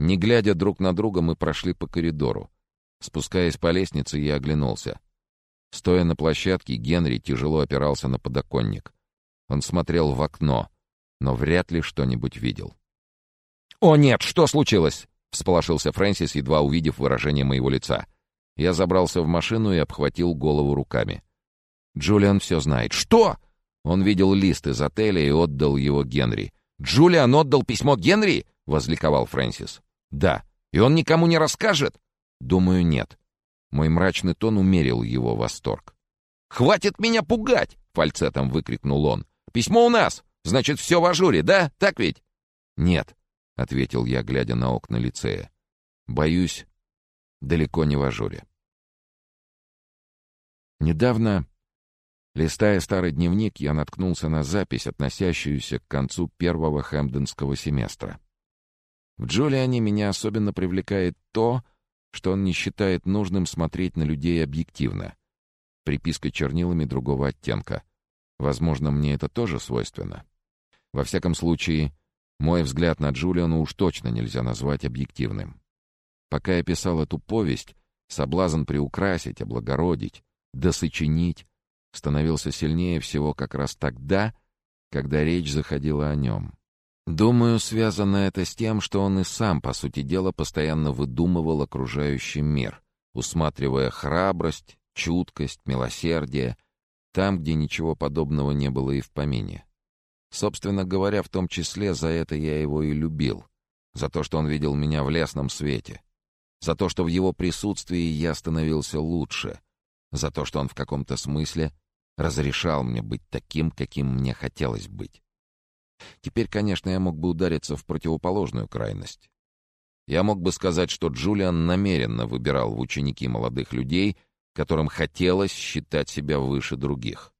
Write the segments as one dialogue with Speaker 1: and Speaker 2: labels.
Speaker 1: Не глядя друг на друга, мы прошли по коридору. Спускаясь по лестнице, я оглянулся. Стоя на площадке, Генри тяжело опирался на подоконник. Он смотрел в окно, но вряд ли что-нибудь видел. «О нет, что случилось?» — всполошился Фрэнсис, едва увидев выражение моего лица. Я забрался в машину и обхватил голову руками. Джулиан все знает. «Что?» Он видел лист из отеля и отдал его Генри. «Джулиан отдал письмо Генри?» — возликовал Фрэнсис. «Да. И он никому не расскажет?» «Думаю, нет». Мой мрачный тон умерил его восторг. «Хватит меня пугать!» — фальцетом выкрикнул он. «Письмо у нас! Значит, все в ажуре, да? Так ведь?» «Нет», — ответил я, глядя на окна лицея. «Боюсь, далеко не в ажуре». Недавно, листая старый дневник, я наткнулся на запись, относящуюся к концу первого хэмпденского семестра. В Джулиане меня особенно привлекает то, что он не считает нужным смотреть на людей объективно. Приписка чернилами другого оттенка. Возможно, мне это тоже свойственно. Во всяком случае, мой взгляд на Джулиана уж точно нельзя назвать объективным. Пока я писал эту повесть, соблазн приукрасить, облагородить, досочинить становился сильнее всего как раз тогда, когда речь заходила о нем. Думаю, связано это с тем, что он и сам, по сути дела, постоянно выдумывал окружающий мир, усматривая храбрость, чуткость, милосердие там, где ничего подобного не было и в помине. Собственно говоря, в том числе за это я его и любил, за то, что он видел меня в лесном свете, за то, что в его присутствии я становился лучше, за то, что он в каком-то смысле разрешал мне быть таким, каким мне хотелось быть. Теперь, конечно, я мог бы удариться в противоположную крайность. Я мог бы сказать, что Джулиан намеренно выбирал в ученики молодых людей, которым хотелось считать себя выше других,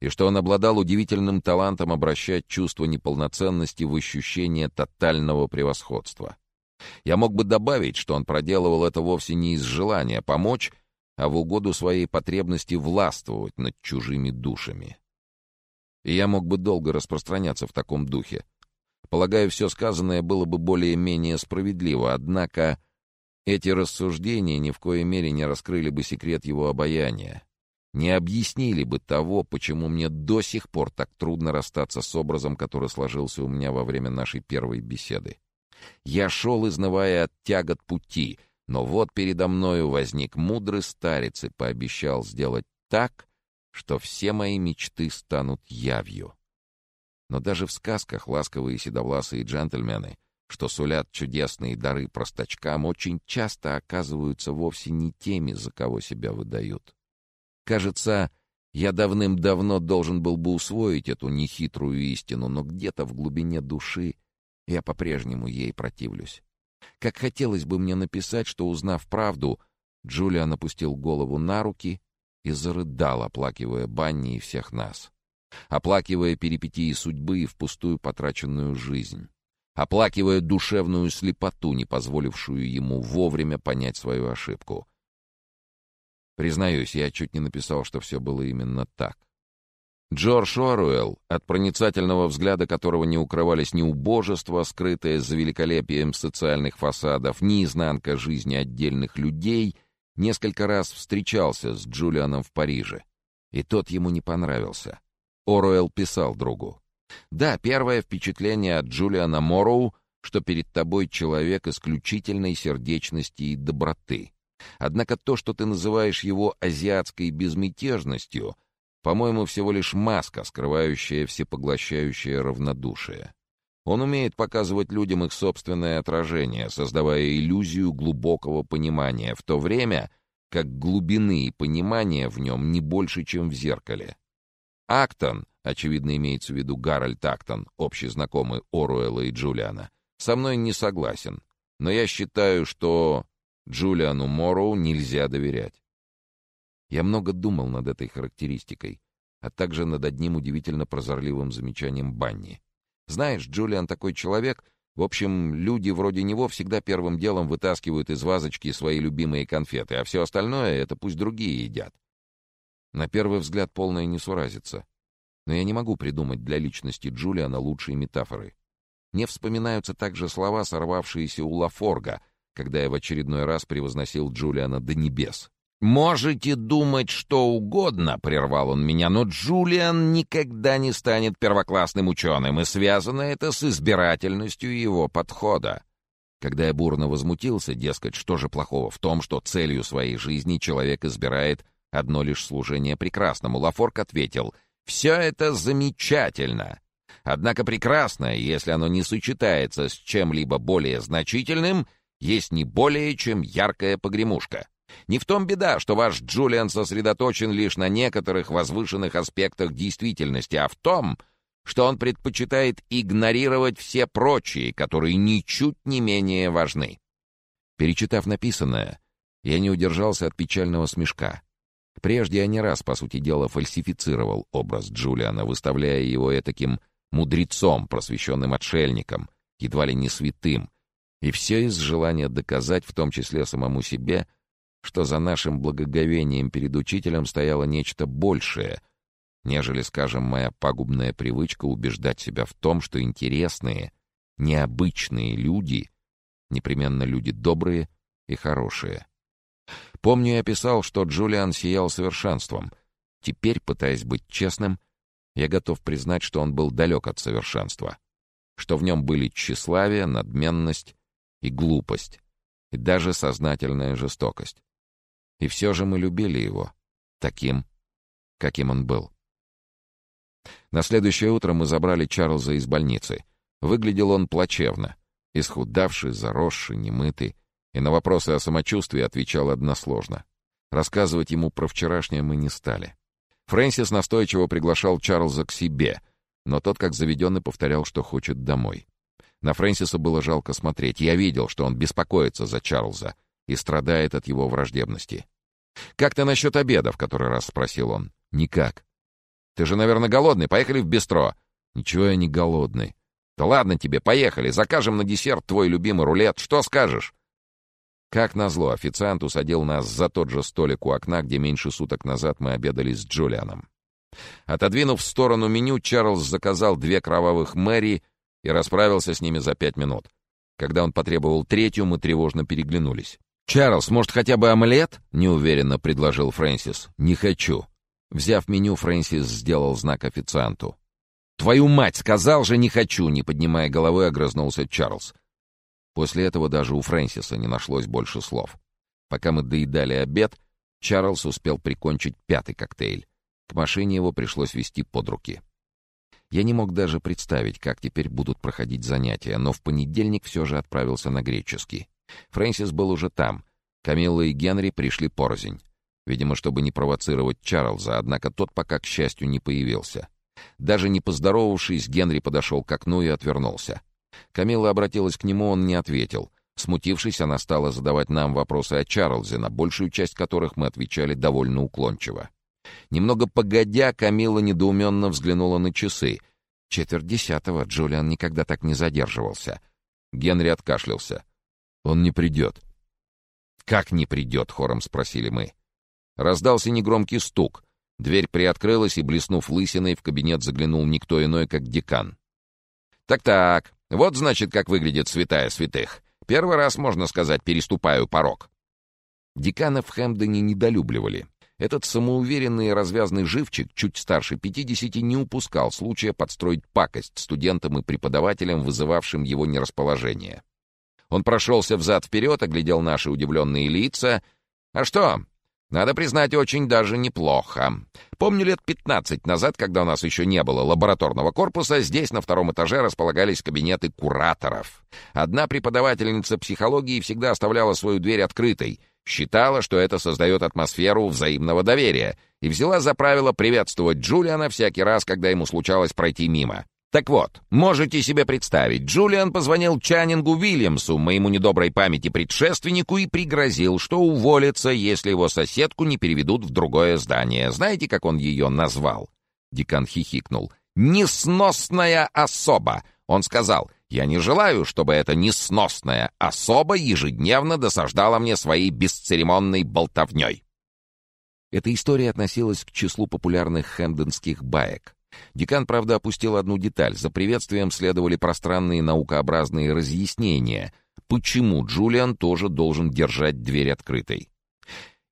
Speaker 1: и что он обладал удивительным талантом обращать чувство неполноценности в ощущение тотального превосходства. Я мог бы добавить, что он проделывал это вовсе не из желания помочь, а в угоду своей потребности властвовать над чужими душами и я мог бы долго распространяться в таком духе. Полагаю, все сказанное было бы более-менее справедливо, однако эти рассуждения ни в коей мере не раскрыли бы секрет его обаяния, не объяснили бы того, почему мне до сих пор так трудно расстаться с образом, который сложился у меня во время нашей первой беседы. Я шел, изнывая от тягот пути, но вот передо мною возник мудрый старец и пообещал сделать так, что все мои мечты станут явью. Но даже в сказках ласковые седовласые джентльмены, что сулят чудесные дары простачкам, очень часто оказываются вовсе не теми, за кого себя выдают. Кажется, я давным-давно должен был бы усвоить эту нехитрую истину, но где-то в глубине души я по-прежнему ей противлюсь. Как хотелось бы мне написать, что, узнав правду, Джулиан опустил голову на руки и зарыдал, оплакивая Банни и всех нас. Оплакивая перипетии судьбы и впустую потраченную жизнь. Оплакивая душевную слепоту, не позволившую ему вовремя понять свою ошибку. Признаюсь, я чуть не написал, что все было именно так. Джордж Оруэлл, от проницательного взгляда которого не укрывались ни убожество, скрытое за великолепием социальных фасадов, ни изнанка жизни отдельных людей — Несколько раз встречался с Джулианом в Париже, и тот ему не понравился. Оруэлл писал другу. «Да, первое впечатление от Джулиана Морроу, что перед тобой человек исключительной сердечности и доброты. Однако то, что ты называешь его азиатской безмятежностью, по-моему, всего лишь маска, скрывающая всепоглощающее равнодушие. Он умеет показывать людям их собственное отражение, создавая иллюзию глубокого понимания, в то время как глубины и понимания в нем не больше, чем в зеркале. Актон, очевидно имеется в виду Гарольд Актон, общий знакомый Оруэлла и Джулиана, со мной не согласен, но я считаю, что Джулиану Морроу нельзя доверять. Я много думал над этой характеристикой, а также над одним удивительно прозорливым замечанием Банни — знаешь, Джулиан такой человек. В общем, люди вроде него всегда первым делом вытаскивают из вазочки свои любимые конфеты, а все остальное — это пусть другие едят. На первый взгляд полная несуразица. Но я не могу придумать для личности Джулиана лучшей метафоры. Мне вспоминаются также слова, сорвавшиеся у Лафорга, когда я в очередной раз превозносил Джулиана до небес. «Можете думать что угодно», — прервал он меня, «но Джулиан никогда не станет первоклассным ученым, и связано это с избирательностью его подхода». Когда я бурно возмутился, дескать, что же плохого в том, что целью своей жизни человек избирает одно лишь служение прекрасному, Лафорг ответил, «Все это замечательно. Однако прекрасное, если оно не сочетается с чем-либо более значительным, есть не более чем яркая погремушка». Не в том беда, что ваш Джулиан сосредоточен лишь на некоторых возвышенных аспектах действительности, а в том, что он предпочитает игнорировать все прочие, которые ничуть не менее важны. Перечитав написанное, я не удержался от печального смешка. Прежде я не раз, по сути дела, фальсифицировал образ Джулиана, выставляя его этаким мудрецом, просвещенным отшельником, едва ли не святым, и все из желания доказать, в том числе самому себе, что за нашим благоговением перед учителем стояло нечто большее, нежели, скажем, моя пагубная привычка убеждать себя в том, что интересные, необычные люди непременно люди добрые и хорошие. Помню, я писал, что Джулиан сиял совершенством. Теперь, пытаясь быть честным, я готов признать, что он был далек от совершенства, что в нем были тщеславие, надменность и глупость, и даже сознательная жестокость. И все же мы любили его. Таким, каким он был. На следующее утро мы забрали Чарльза из больницы. Выглядел он плачевно. Исхудавший, заросший, немытый. И на вопросы о самочувствии отвечал односложно. Рассказывать ему про вчерашнее мы не стали. Фрэнсис настойчиво приглашал Чарльза к себе, но тот, как заведенный, повторял, что хочет домой. На Фрэнсиса было жалко смотреть. Я видел, что он беспокоится за Чарльза — и страдает от его враждебности. «Как ты насчет обеда?» — в который раз спросил он. «Никак». «Ты же, наверное, голодный. Поехали в бистро». «Ничего я не голодный». «Да ладно тебе, поехали. Закажем на десерт твой любимый рулет. Что скажешь?» Как назло, официант усадил нас за тот же столик у окна, где меньше суток назад мы обедали с Джулианом. Отодвинув в сторону меню, Чарльз заказал две кровавых Мэри и расправился с ними за пять минут. Когда он потребовал третью, мы тревожно переглянулись. «Чарльз, может, хотя бы омлет?» — неуверенно предложил Фрэнсис. «Не хочу». Взяв меню, Фрэнсис сделал знак официанту. «Твою мать, сказал же, не хочу!» — не поднимая головы, огрызнулся Чарльз. После этого даже у Фрэнсиса не нашлось больше слов. Пока мы доедали обед, Чарльз успел прикончить пятый коктейль. К машине его пришлось вести под руки. Я не мог даже представить, как теперь будут проходить занятия, но в понедельник все же отправился на греческий. Фрэнсис был уже там. Камилла и Генри пришли порознь. Видимо, чтобы не провоцировать Чарльза, однако тот пока, к счастью, не появился. Даже не поздоровавшись, Генри подошел к окну и отвернулся. Камилла обратилась к нему, он не ответил. Смутившись, она стала задавать нам вопросы о Чарльзе, на большую часть которых мы отвечали довольно уклончиво. Немного погодя, Камила недоуменно взглянула на часы. Четверть десятого, Джулиан никогда так не задерживался. Генри откашлялся. Он не придет. «Как не придет?» — хором спросили мы. Раздался негромкий стук. Дверь приоткрылась, и, блеснув лысиной, в кабинет заглянул никто иной, как декан. «Так-так, вот, значит, как выглядит святая святых. Первый раз, можно сказать, переступаю порог». Декана в Хэмпдоне недолюбливали. Этот самоуверенный и развязный живчик, чуть старше пятидесяти, не упускал случая подстроить пакость студентам и преподавателям, вызывавшим его нерасположение. Он прошелся взад-вперед, оглядел наши удивленные лица. А что? Надо признать, очень даже неплохо. Помню, лет пятнадцать назад, когда у нас еще не было лабораторного корпуса, здесь на втором этаже располагались кабинеты кураторов. Одна преподавательница психологии всегда оставляла свою дверь открытой, считала, что это создает атмосферу взаимного доверия, и взяла за правило приветствовать Джулиана всякий раз, когда ему случалось пройти мимо. Так вот, можете себе представить, Джулиан позвонил Чанингу Уильямсу, моему недоброй памяти предшественнику, и пригрозил, что уволится, если его соседку не переведут в другое здание. Знаете, как он ее назвал? Декан хихикнул. «Несносная особа!» Он сказал, «Я не желаю, чтобы эта несносная особа ежедневно досаждала мне своей бесцеремонной болтовней». Эта история относилась к числу популярных хэмденских баек. Декан, правда, опустил одну деталь. За приветствием следовали пространные наукообразные разъяснения, почему Джулиан тоже должен держать дверь открытой.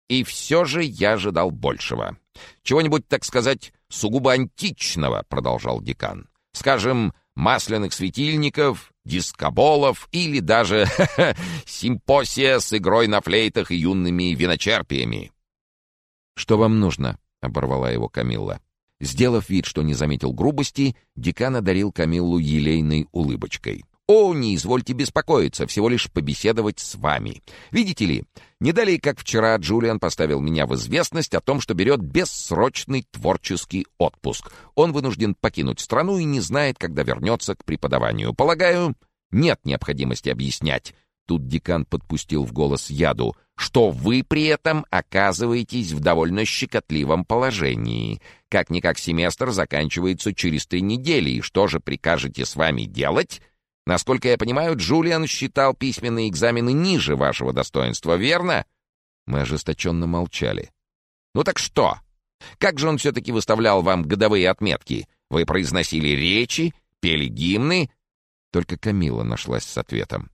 Speaker 1: «И все же я ожидал большего. Чего-нибудь, так сказать, сугубо античного», — продолжал декан. «Скажем, масляных светильников, дискоболов или даже симпосия с игрой на флейтах и юными виночерпиями».
Speaker 2: «Что вам нужно?» — оборвала его Камилла. Сделав вид, что не заметил грубости, декан одарил Камиллу елейной улыбочкой.
Speaker 1: «О, не извольте беспокоиться, всего лишь побеседовать с вами. Видите ли, не далее, как вчера, Джулиан поставил меня в известность о том, что берет бессрочный творческий отпуск. Он вынужден покинуть страну и не знает, когда вернется к преподаванию. Полагаю, нет необходимости объяснять, Тут декан подпустил в голос яду, что вы при этом оказываетесь в довольно щекотливом положении. Как-никак семестр заканчивается через три недели, и что же прикажете с вами делать? Насколько я понимаю, Джулиан считал письменные экзамены ниже вашего достоинства, верно?
Speaker 2: Мы ожесточенно молчали.
Speaker 1: Ну так что? Как же он все-таки выставлял вам годовые отметки? Вы произносили речи, пели гимны?
Speaker 2: Только Камила нашлась с ответом.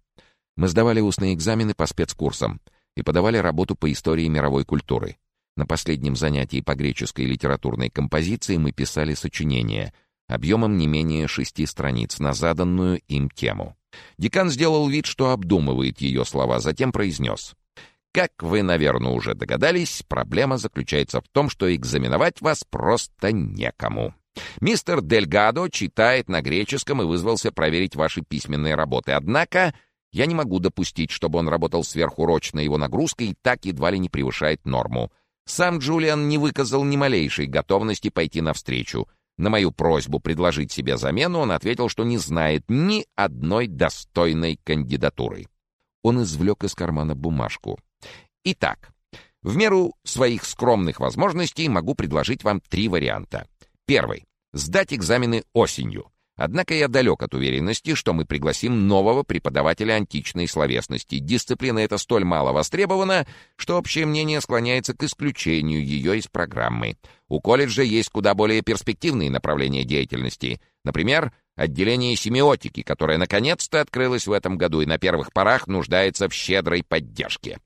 Speaker 2: Мы сдавали устные экзамены по спецкурсам и подавали работу по истории мировой культуры. На последнем занятии по греческой литературной композиции мы писали сочинение объемом не менее шести страниц на заданную им тему.
Speaker 1: Декан сделал вид, что обдумывает ее слова, затем произнес. «Как вы, наверное, уже догадались, проблема заключается в том, что экзаменовать вас просто некому. Мистер Дельгадо читает на греческом и вызвался проверить ваши письменные работы. Однако я не могу допустить, чтобы он работал сверхурочно, его нагрузка и так едва ли не превышает норму. Сам Джулиан не выказал ни малейшей готовности пойти навстречу. На мою просьбу предложить себе замену он ответил, что не знает ни одной достойной кандидатуры.
Speaker 2: Он извлек из кармана бумажку.
Speaker 1: Итак, в меру своих скромных возможностей могу предложить вам три варианта. Первый. Сдать экзамены осенью. Однако я далек от уверенности, что мы пригласим нового преподавателя античной словесности. Дисциплина эта столь мало востребована, что общее мнение склоняется к исключению ее из программы. У колледжа есть куда более перспективные направления деятельности. Например, отделение семиотики, которое наконец-то открылось в этом году и на первых порах нуждается в щедрой поддержке.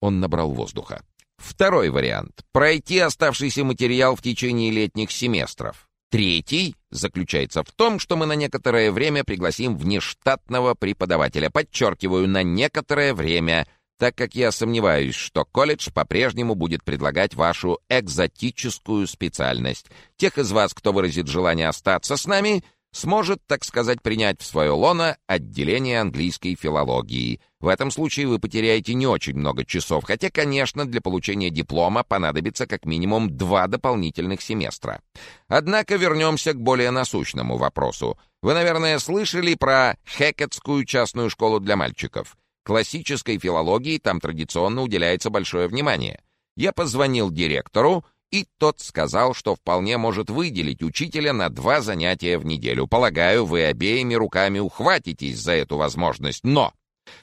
Speaker 1: Он набрал воздуха. Второй вариант — пройти оставшийся материал в течение летних семестров. Третий заключается в том, что мы на некоторое время пригласим внештатного преподавателя. Подчеркиваю, на некоторое время, так как я сомневаюсь, что колледж по-прежнему будет предлагать вашу экзотическую специальность. Тех из вас, кто выразит желание остаться с нами — сможет, так сказать, принять в свое лоно отделение английской филологии. В этом случае вы потеряете не очень много часов, хотя, конечно, для получения диплома понадобится как минимум два дополнительных семестра. Однако вернемся к более насущному вопросу. Вы, наверное, слышали про Хекетскую частную школу для мальчиков. Классической филологии там традиционно уделяется большое внимание. Я позвонил директору, и тот сказал, что вполне может выделить учителя на два занятия в неделю. Полагаю, вы обеими руками ухватитесь за эту возможность, но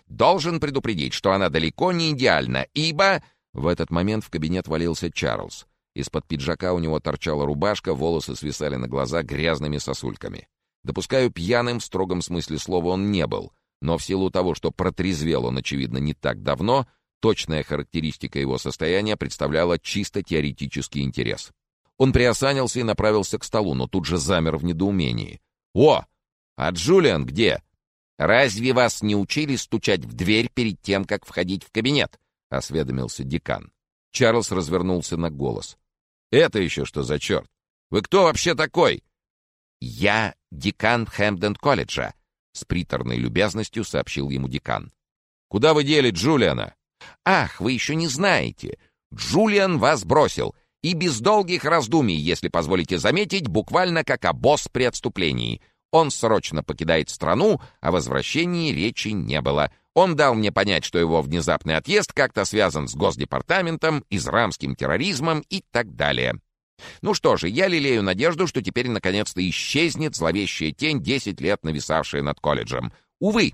Speaker 1: должен предупредить, что она далеко не идеальна, ибо
Speaker 2: в этот момент в кабинет валился Чарльз. Из-под пиджака у него торчала рубашка, волосы свисали на глаза грязными сосульками. Допускаю, пьяным в строгом смысле слова он не был, но в силу того, что протрезвел он, очевидно, не так давно, Точная характеристика его состояния представляла чисто теоретический интерес. Он приосанился и направился к столу, но тут же замер в недоумении. «О! А Джулиан где? Разве вас не учили стучать в дверь перед тем, как входить в кабинет?» — осведомился декан. Чарльз развернулся на голос. «Это еще что за черт? Вы кто вообще такой?» «Я декан Хэмпден-колледжа», — с приторной любезностью сообщил ему декан. «Куда вы дели Джулиана?» «Ах, вы еще не знаете! Джулиан вас бросил!» И без долгих раздумий, если позволите заметить, буквально как обоз при отступлении. Он срочно покидает страну, о возвращении речи не было. Он дал мне понять, что его внезапный отъезд как-то связан с Госдепартаментом, израмским терроризмом и так далее. Ну что же, я лелею надежду, что теперь наконец-то исчезнет зловещая тень, 10 лет нависавшая над колледжем. Увы,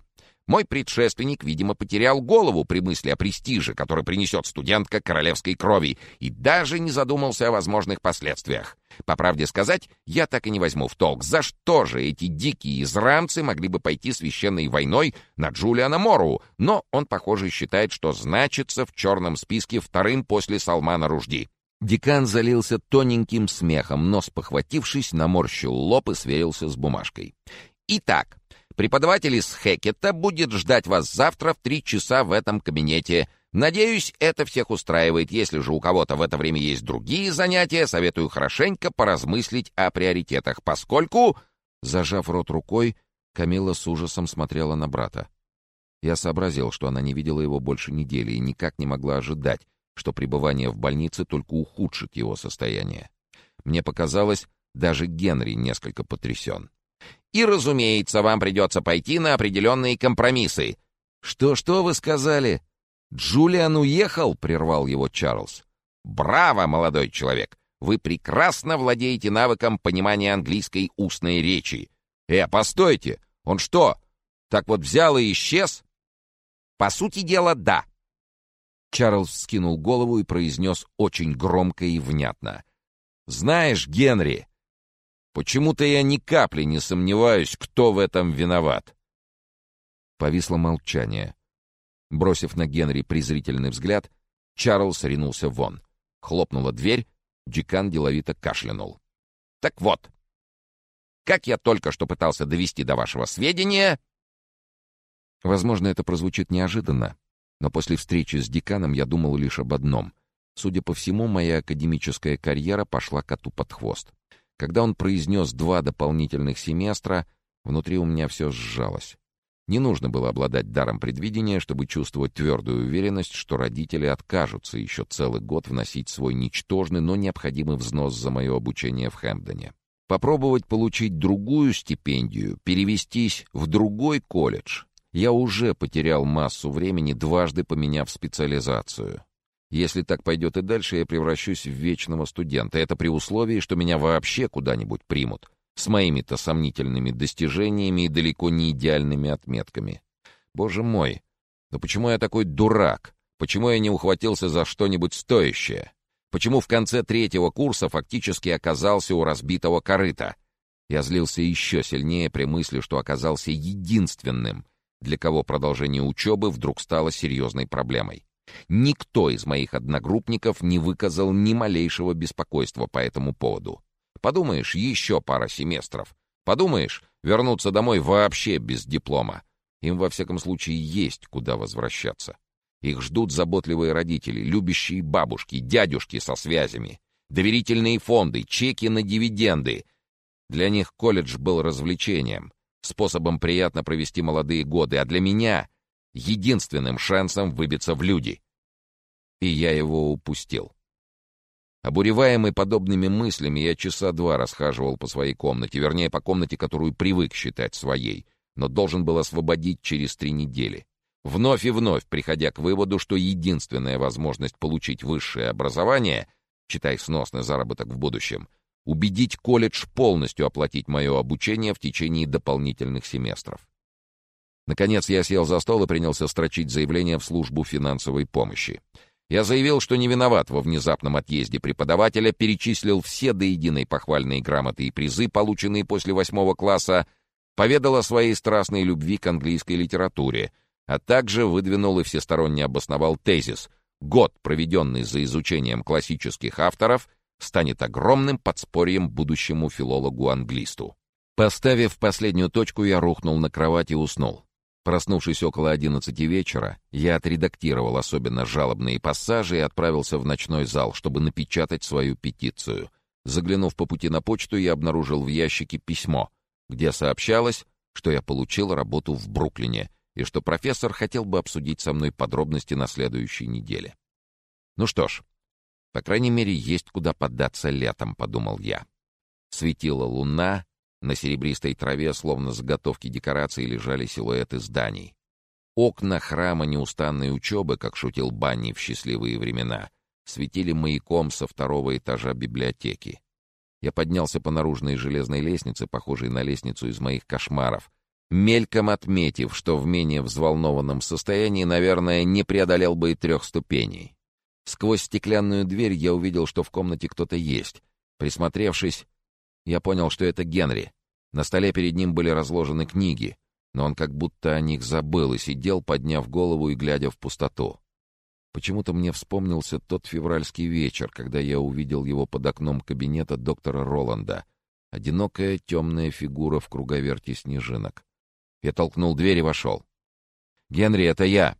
Speaker 2: Мой предшественник, видимо, потерял голову при мысли о престиже, который принесет студентка королевской крови, и даже не задумался о возможных последствиях. По правде сказать, я так и не возьму в толк, за что же эти дикие израмцы могли бы пойти священной войной на Джулиана Мору, но он, похоже, считает, что значится в черном списке вторым после Салмана Ружди. Декан залился тоненьким смехом, но, спохватившись, наморщил лоб и сверился с бумажкой. «Итак, Преподаватель из Хекета будет ждать вас завтра в три часа в этом кабинете. Надеюсь, это всех устраивает. Если же у кого-то в это время есть другие занятия, советую хорошенько поразмыслить о приоритетах, поскольку...» Зажав рот рукой, Камила с ужасом смотрела на брата. Я сообразил, что она не видела его больше недели и никак не могла ожидать, что пребывание в больнице только ухудшит его состояние. Мне показалось, даже Генри несколько потрясен. И, разумеется, вам придется пойти на определенные компромиссы. «Что-что вы сказали?» «Джулиан уехал?» — прервал его Чарльз. «Браво, молодой человек! Вы прекрасно владеете навыком понимания английской устной речи. Э, постойте! Он что, так вот взял и исчез?» «По сути дела, да». Чарльз скинул голову и произнес очень громко и внятно. «Знаешь, Генри, Почему-то я ни капли не сомневаюсь, кто в этом виноват. Повисло молчание. Бросив на Генри презрительный взгляд, Чарльз ринулся вон. Хлопнула дверь, декан деловито кашлянул. «Так вот, как я только что пытался довести до вашего сведения...» Возможно, это прозвучит неожиданно, но после встречи с деканом я думал лишь об одном. Судя по всему, моя академическая карьера пошла коту под хвост. Когда он произнес два дополнительных семестра, внутри у меня все сжалось. Не нужно было обладать даром предвидения, чтобы чувствовать твердую уверенность, что родители откажутся еще целый год вносить свой ничтожный, но необходимый взнос за мое обучение в Хэмпдоне. Попробовать получить другую стипендию, перевестись в другой колледж. Я уже потерял массу времени, дважды поменяв специализацию. Если так пойдет и дальше, я превращусь в вечного студента. Это при условии, что меня вообще куда-нибудь примут. С моими-то сомнительными достижениями и далеко не идеальными отметками. Боже мой, да почему я такой дурак? Почему я не ухватился за что-нибудь стоящее? Почему в конце третьего курса фактически оказался у разбитого корыта? Я злился еще сильнее при мысли, что оказался единственным, для кого продолжение учебы вдруг стало серьезной проблемой. Никто из моих одногруппников не выказал ни малейшего беспокойства по этому поводу. Подумаешь, еще пара семестров. Подумаешь, вернуться домой вообще без диплома. Им, во всяком случае, есть куда возвращаться. Их ждут заботливые родители, любящие бабушки, дядюшки со связями, доверительные фонды, чеки на дивиденды. Для них колледж был развлечением, способом приятно провести молодые годы, а для меня единственным шансом выбиться в люди. И я его упустил. Обуреваемый подобными мыслями, я часа два расхаживал по своей комнате, вернее, по комнате, которую привык считать своей, но должен был освободить через три недели. Вновь и вновь приходя к выводу, что единственная возможность получить высшее образование, читай сносный заработок в будущем, убедить колледж полностью оплатить мое обучение в течение дополнительных семестров. Наконец я сел за стол и принялся строчить заявление в службу финансовой помощи. Я заявил, что не виноват во внезапном отъезде преподавателя, перечислил все до единой похвальные грамоты и призы, полученные после восьмого класса, поведал о своей страстной любви к английской литературе, а также выдвинул и всесторонне обосновал тезис «Год, проведенный за изучением классических авторов, станет огромным подспорьем будущему филологу-англисту». Поставив последнюю точку, я рухнул на кровать и уснул. Проснувшись около одиннадцати вечера, я отредактировал особенно жалобные пассажи и отправился в ночной зал, чтобы напечатать свою петицию. Заглянув по пути на почту, я обнаружил в ящике письмо, где сообщалось, что я получил работу в Бруклине и что профессор хотел бы обсудить со мной подробности на следующей неделе. Ну что ж, по крайней мере, есть куда податься летом, подумал я. Светила луна, на серебристой траве, словно заготовки декораций, лежали силуэты зданий. Окна храма неустанной учебы, как шутил Банни в счастливые времена, светили маяком со второго этажа библиотеки. Я поднялся по наружной железной лестнице, похожей на лестницу из моих кошмаров, мельком отметив, что в менее взволнованном состоянии, наверное, не преодолел бы и трех ступеней. Сквозь стеклянную дверь я увидел, что в комнате кто-то есть. Присмотревшись, я понял, что это Генри. На столе перед ним были разложены книги, но он как будто о них забыл и сидел, подняв голову и глядя в пустоту. Почему-то мне вспомнился тот февральский вечер, когда я увидел его под окном кабинета доктора Роланда. Одинокая темная фигура в круговерте снежинок. Я толкнул дверь и вошел. «Генри, это я!»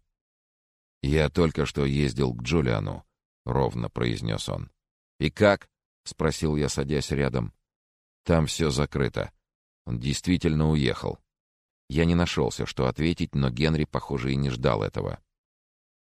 Speaker 2: «Я только что ездил к Джулиану», — ровно произнес он. «И как?» — спросил я, садясь рядом. «Там все закрыто. Он действительно уехал». Я не нашелся, что ответить, но Генри, похоже, и не ждал этого.